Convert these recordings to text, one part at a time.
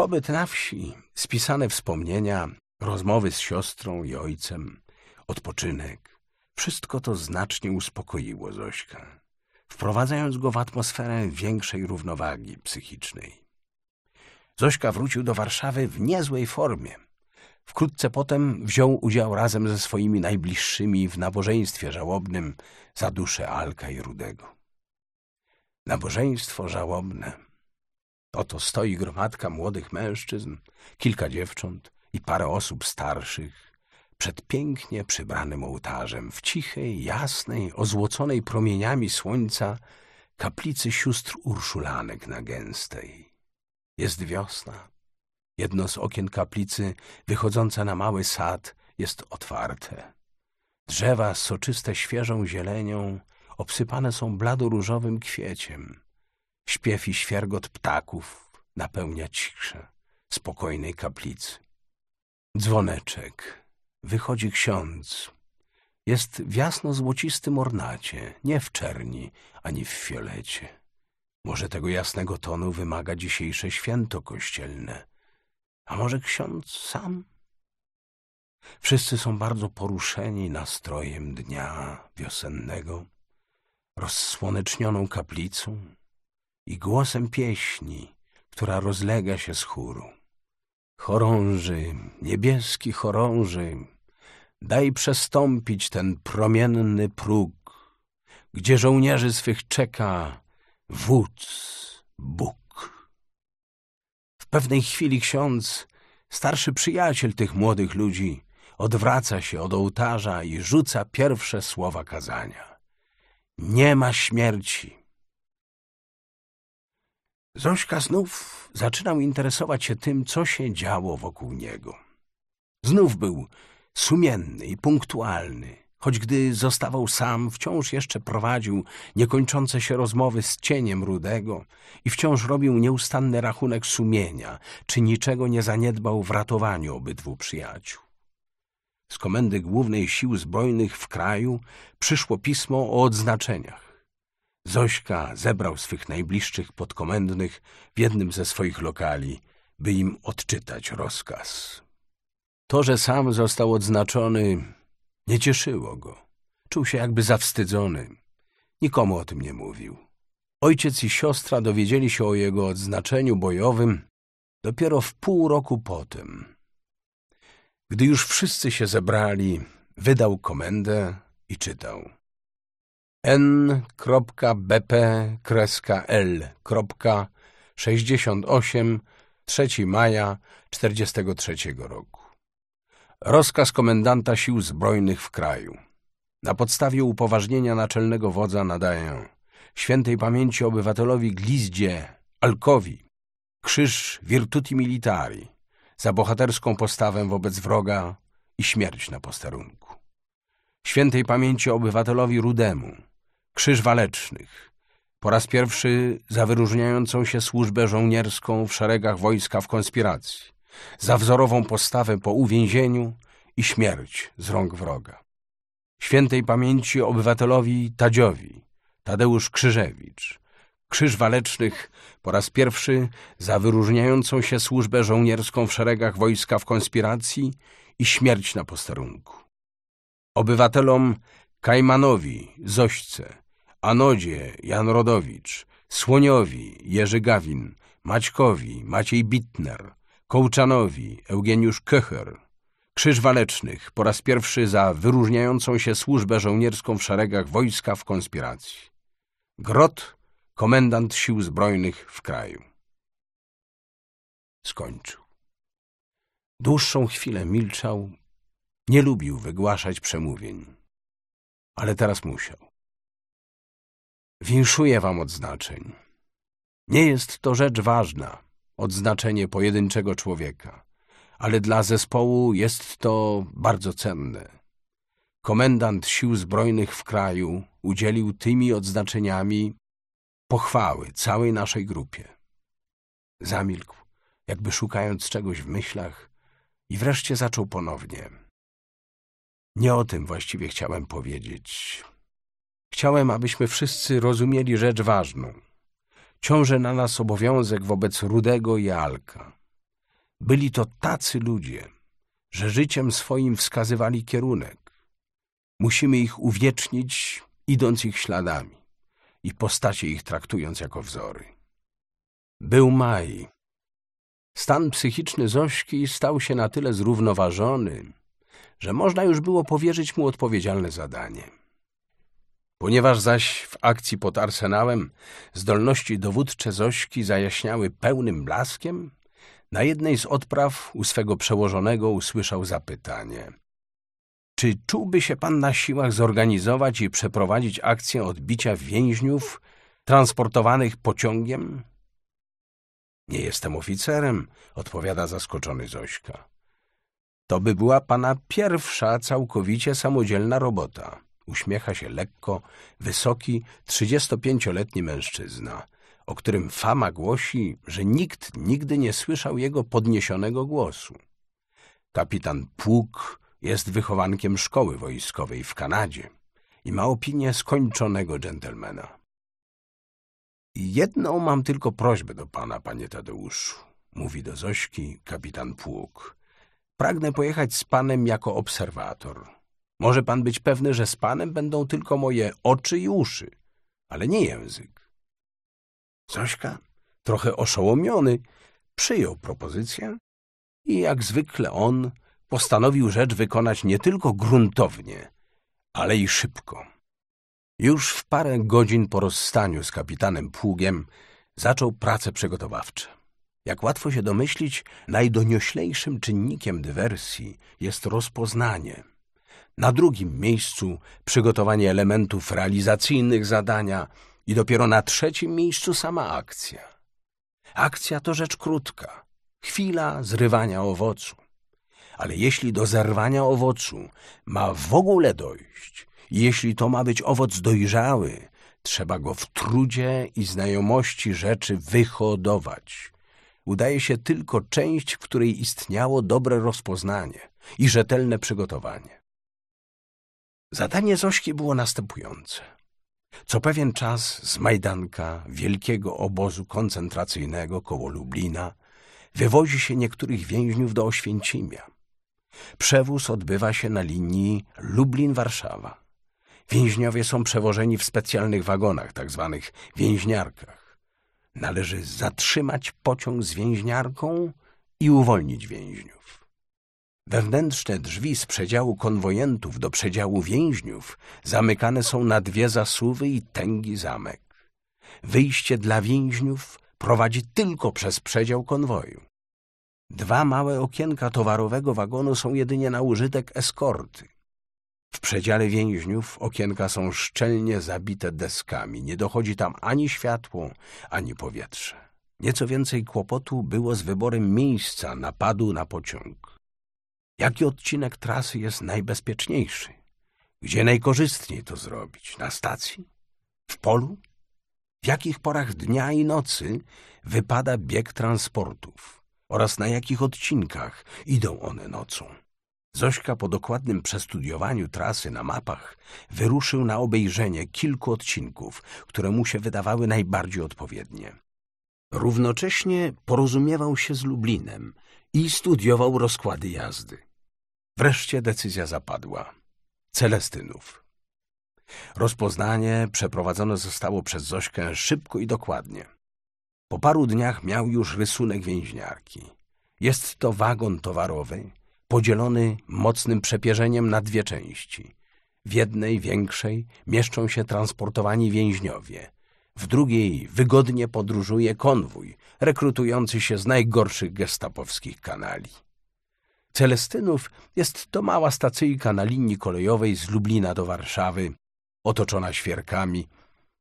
Pobyt na wsi, spisane wspomnienia, rozmowy z siostrą i ojcem, odpoczynek, wszystko to znacznie uspokoiło Zośkę, wprowadzając go w atmosferę większej równowagi psychicznej. Zośka wrócił do Warszawy w niezłej formie. Wkrótce potem wziął udział razem ze swoimi najbliższymi w nabożeństwie żałobnym za duszę Alka i Rudego. Nabożeństwo żałobne. Oto stoi gromadka młodych mężczyzn, kilka dziewcząt i parę osób starszych przed pięknie przybranym ołtarzem w cichej, jasnej, ozłoconej promieniami słońca kaplicy sióstr Urszulanek na Gęstej. Jest wiosna. Jedno z okien kaplicy, wychodzące na mały sad, jest otwarte. Drzewa soczyste świeżą zielenią obsypane są blado-różowym kwieciem. Śpiew i świergot ptaków napełnia ciszę spokojnej kaplicy. Dzwoneczek. Wychodzi ksiądz. Jest w jasno-złocistym ornacie, nie w czerni ani w fiolecie. Może tego jasnego tonu wymaga dzisiejsze święto kościelne. A może ksiądz sam? Wszyscy są bardzo poruszeni nastrojem dnia wiosennego, rozsłonecznioną kaplicą i głosem pieśni, która rozlega się z chóru. Chorąży, niebieski chorąży, daj przestąpić ten promienny próg, gdzie żołnierzy swych czeka wódz Bóg. W pewnej chwili ksiądz, starszy przyjaciel tych młodych ludzi, odwraca się od ołtarza i rzuca pierwsze słowa kazania. Nie ma śmierci. Zośka znów zaczynał interesować się tym, co się działo wokół niego. Znów był sumienny i punktualny, choć gdy zostawał sam, wciąż jeszcze prowadził niekończące się rozmowy z cieniem Rudego i wciąż robił nieustanny rachunek sumienia, czy niczego nie zaniedbał w ratowaniu obydwu przyjaciół. Z Komendy Głównej Sił Zbrojnych w kraju przyszło pismo o odznaczeniach. Zośka zebrał swych najbliższych podkomendnych w jednym ze swoich lokali, by im odczytać rozkaz. To, że sam został odznaczony, nie cieszyło go. Czuł się jakby zawstydzony. Nikomu o tym nie mówił. Ojciec i siostra dowiedzieli się o jego odznaczeniu bojowym dopiero w pół roku potem. Gdy już wszyscy się zebrali, wydał komendę i czytał. N.BP-L.68 3 maja 43 roku. Rozkaz komendanta sił zbrojnych w kraju. Na podstawie upoważnienia naczelnego wodza nadaję świętej pamięci obywatelowi Glizdzie, Alkowi, krzyż Virtuti Militari za bohaterską postawę wobec wroga i śmierć na posterunku. Świętej pamięci obywatelowi Rudemu, Krzyż Walecznych. Po raz pierwszy za wyróżniającą się służbę żołnierską w szeregach wojska w konspiracji, za wzorową postawę po uwięzieniu i śmierć z rąk wroga. Świętej pamięci obywatelowi Tadziowi, Tadeusz Krzyżewicz, Krzyż Walecznych po raz pierwszy za wyróżniającą się służbę żołnierską w szeregach wojska w konspiracji i śmierć na posterunku. Obywatelom Kajmanowi, Zośce, Anodzie, Jan Rodowicz, Słoniowi, Jerzy Gawin, Maćkowi, Maciej Bittner, Kołczanowi, Eugeniusz Köcher, Krzyż Walecznych po raz pierwszy za wyróżniającą się służbę żołnierską w szeregach wojska w konspiracji. Grot, komendant sił zbrojnych w kraju. Skończył. Dłuższą chwilę milczał, nie lubił wygłaszać przemówień, ale teraz musiał. Winszuję wam odznaczeń. Nie jest to rzecz ważna, odznaczenie pojedynczego człowieka, ale dla zespołu jest to bardzo cenne. Komendant Sił Zbrojnych w kraju udzielił tymi odznaczeniami pochwały całej naszej grupie. Zamilkł, jakby szukając czegoś w myślach i wreszcie zaczął ponownie. Nie o tym właściwie chciałem powiedzieć. Chciałem, abyśmy wszyscy rozumieli rzecz ważną. Ciąży na nas obowiązek wobec Rudego i Alka. Byli to tacy ludzie, że życiem swoim wskazywali kierunek. Musimy ich uwiecznić, idąc ich śladami i postacie ich traktując jako wzory. Był maj. Stan psychiczny Zośki stał się na tyle zrównoważony, że można już było powierzyć mu odpowiedzialne zadanie. Ponieważ zaś w akcji pod Arsenałem zdolności dowódcze Zośki zajaśniały pełnym blaskiem, na jednej z odpraw u swego przełożonego usłyszał zapytanie. Czy czułby się pan na siłach zorganizować i przeprowadzić akcję odbicia więźniów transportowanych pociągiem? Nie jestem oficerem, odpowiada zaskoczony Zośka. To by była pana pierwsza całkowicie samodzielna robota. Uśmiecha się lekko, wysoki, trzydziestopięcioletni mężczyzna, o którym fama głosi, że nikt nigdy nie słyszał jego podniesionego głosu. Kapitan Pług jest wychowankiem szkoły wojskowej w Kanadzie i ma opinię skończonego dżentelmena. Jedną mam tylko prośbę do pana, panie Tadeuszu, mówi do Zośki kapitan Pług. Pragnę pojechać z panem jako obserwator. Może pan być pewny, że z panem będą tylko moje oczy i uszy, ale nie język. Zośka, trochę oszołomiony, przyjął propozycję i jak zwykle on postanowił rzecz wykonać nie tylko gruntownie, ale i szybko. Już w parę godzin po rozstaniu z kapitanem Pługiem zaczął prace przygotowawcze. Jak łatwo się domyślić, najdonioślejszym czynnikiem dywersji jest rozpoznanie. Na drugim miejscu przygotowanie elementów realizacyjnych zadania i dopiero na trzecim miejscu sama akcja. Akcja to rzecz krótka, chwila zrywania owocu. Ale jeśli do zerwania owocu ma w ogóle dojść, jeśli to ma być owoc dojrzały, trzeba go w trudzie i znajomości rzeczy wyhodować. Udaje się tylko część, w której istniało dobre rozpoznanie i rzetelne przygotowanie. Zadanie Zośki było następujące. Co pewien czas z Majdanka, wielkiego obozu koncentracyjnego koło Lublina, wywozi się niektórych więźniów do Oświęcimia. Przewóz odbywa się na linii Lublin-Warszawa. Więźniowie są przewożeni w specjalnych wagonach, tak zwanych więźniarkach. Należy zatrzymać pociąg z więźniarką i uwolnić więźniów. Wewnętrzne drzwi z przedziału konwojentów do przedziału więźniów zamykane są na dwie zasuwy i tęgi zamek. Wyjście dla więźniów prowadzi tylko przez przedział konwoju. Dwa małe okienka towarowego wagonu są jedynie na użytek eskorty. W przedziale więźniów okienka są szczelnie zabite deskami. Nie dochodzi tam ani światło, ani powietrze. Nieco więcej kłopotu było z wyborem miejsca napadu na pociąg. Jaki odcinek trasy jest najbezpieczniejszy? Gdzie najkorzystniej to zrobić? Na stacji? W polu? W jakich porach dnia i nocy wypada bieg transportów? Oraz na jakich odcinkach idą one nocą? Zośka po dokładnym przestudiowaniu trasy na mapach wyruszył na obejrzenie kilku odcinków, które mu się wydawały najbardziej odpowiednie. Równocześnie porozumiewał się z Lublinem i studiował rozkłady jazdy. Wreszcie decyzja zapadła. Celestynów. Rozpoznanie przeprowadzone zostało przez Zośkę szybko i dokładnie. Po paru dniach miał już rysunek więźniarki. Jest to wagon towarowy, podzielony mocnym przepierzeniem na dwie części. W jednej, większej, mieszczą się transportowani więźniowie. W drugiej wygodnie podróżuje konwój, rekrutujący się z najgorszych gestapowskich kanali. Celestynów jest to mała stacyjka na linii kolejowej z Lublina do Warszawy, otoczona świerkami,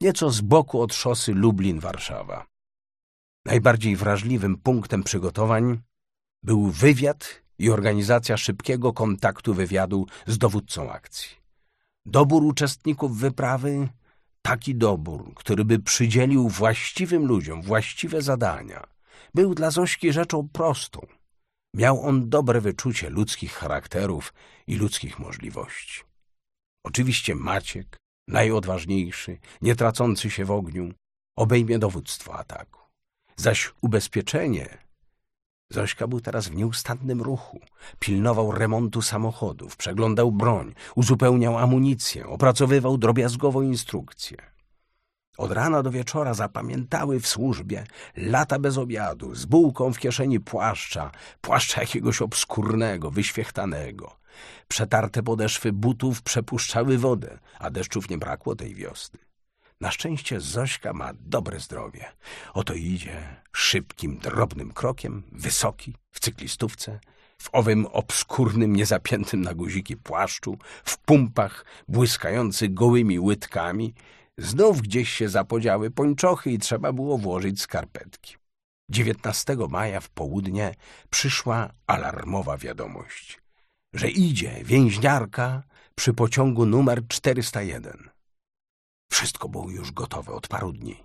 nieco z boku od szosy Lublin-Warszawa. Najbardziej wrażliwym punktem przygotowań był wywiad i organizacja szybkiego kontaktu wywiadu z dowódcą akcji. Dobór uczestników wyprawy, taki dobór, który by przydzielił właściwym ludziom właściwe zadania, był dla Zośki rzeczą prostą. Miał on dobre wyczucie ludzkich charakterów i ludzkich możliwości. Oczywiście Maciek, najodważniejszy, nie tracący się w ogniu, obejmie dowództwo ataku. Zaś ubezpieczenie Zośka był teraz w nieustannym ruchu. Pilnował remontu samochodów, przeglądał broń, uzupełniał amunicję, opracowywał drobiazgowo instrukcje. Od rana do wieczora zapamiętały w służbie lata bez obiadu, z bułką w kieszeni płaszcza, płaszcza jakiegoś obskurnego, wyświechtanego. Przetarte podeszwy butów przepuszczały wodę, a deszczów nie brakło tej wiosny. Na szczęście Zośka ma dobre zdrowie. Oto idzie szybkim, drobnym krokiem, wysoki, w cyklistówce, w owym obskurnym, niezapiętym na guziki płaszczu, w pumpach błyskający gołymi łydkami. Znów gdzieś się zapodziały pończochy i trzeba było włożyć skarpetki. 19 maja w południe przyszła alarmowa wiadomość, że idzie więźniarka przy pociągu numer 401. Wszystko było już gotowe od paru dni.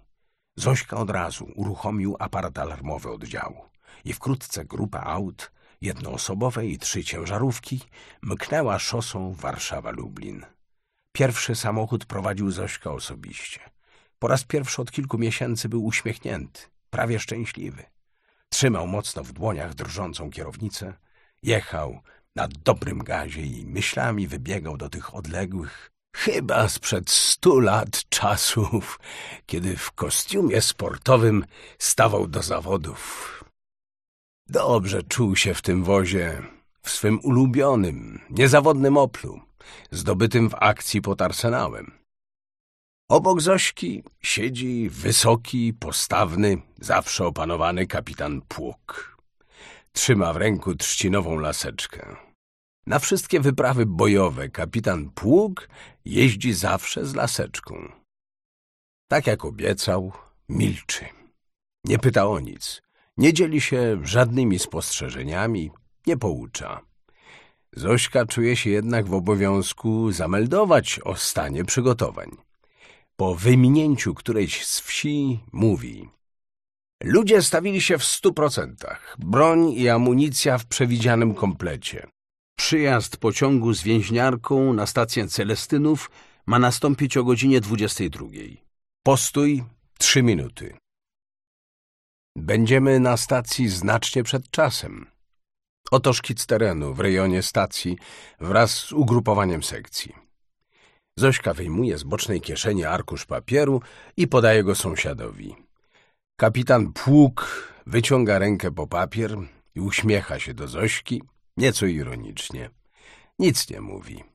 Zośka od razu uruchomił aparat alarmowy oddziału i wkrótce grupa aut, jednoosobowe i trzy ciężarówki, mknęła szosą Warszawa-Lublin. Pierwszy samochód prowadził Zośka osobiście. Po raz pierwszy od kilku miesięcy był uśmiechnięty, prawie szczęśliwy. Trzymał mocno w dłoniach drżącą kierownicę, jechał na dobrym gazie i myślami wybiegał do tych odległych, Chyba sprzed stu lat czasów, kiedy w kostiumie sportowym stawał do zawodów. Dobrze czuł się w tym wozie, w swym ulubionym, niezawodnym Oplu, zdobytym w akcji pod Arsenałem. Obok Zośki siedzi wysoki, postawny, zawsze opanowany kapitan Pług. Trzyma w ręku trzcinową laseczkę. Na wszystkie wyprawy bojowe kapitan Pług jeździ zawsze z laseczką. Tak jak obiecał, milczy. Nie pyta o nic. Nie dzieli się żadnymi spostrzeżeniami, nie poucza. Zośka czuje się jednak w obowiązku zameldować o stanie przygotowań. Po wyminięciu którejś z wsi mówi Ludzie stawili się w stu procentach. Broń i amunicja w przewidzianym komplecie. Przyjazd pociągu z więźniarką na stację Celestynów ma nastąpić o godzinie 22. Postój trzy minuty. Będziemy na stacji znacznie przed czasem. Oto szkic terenu w rejonie stacji wraz z ugrupowaniem sekcji. Zośka wyjmuje z bocznej kieszeni arkusz papieru i podaje go sąsiadowi. Kapitan Pług wyciąga rękę po papier i uśmiecha się do Zośki, nieco ironicznie. Nic nie mówi.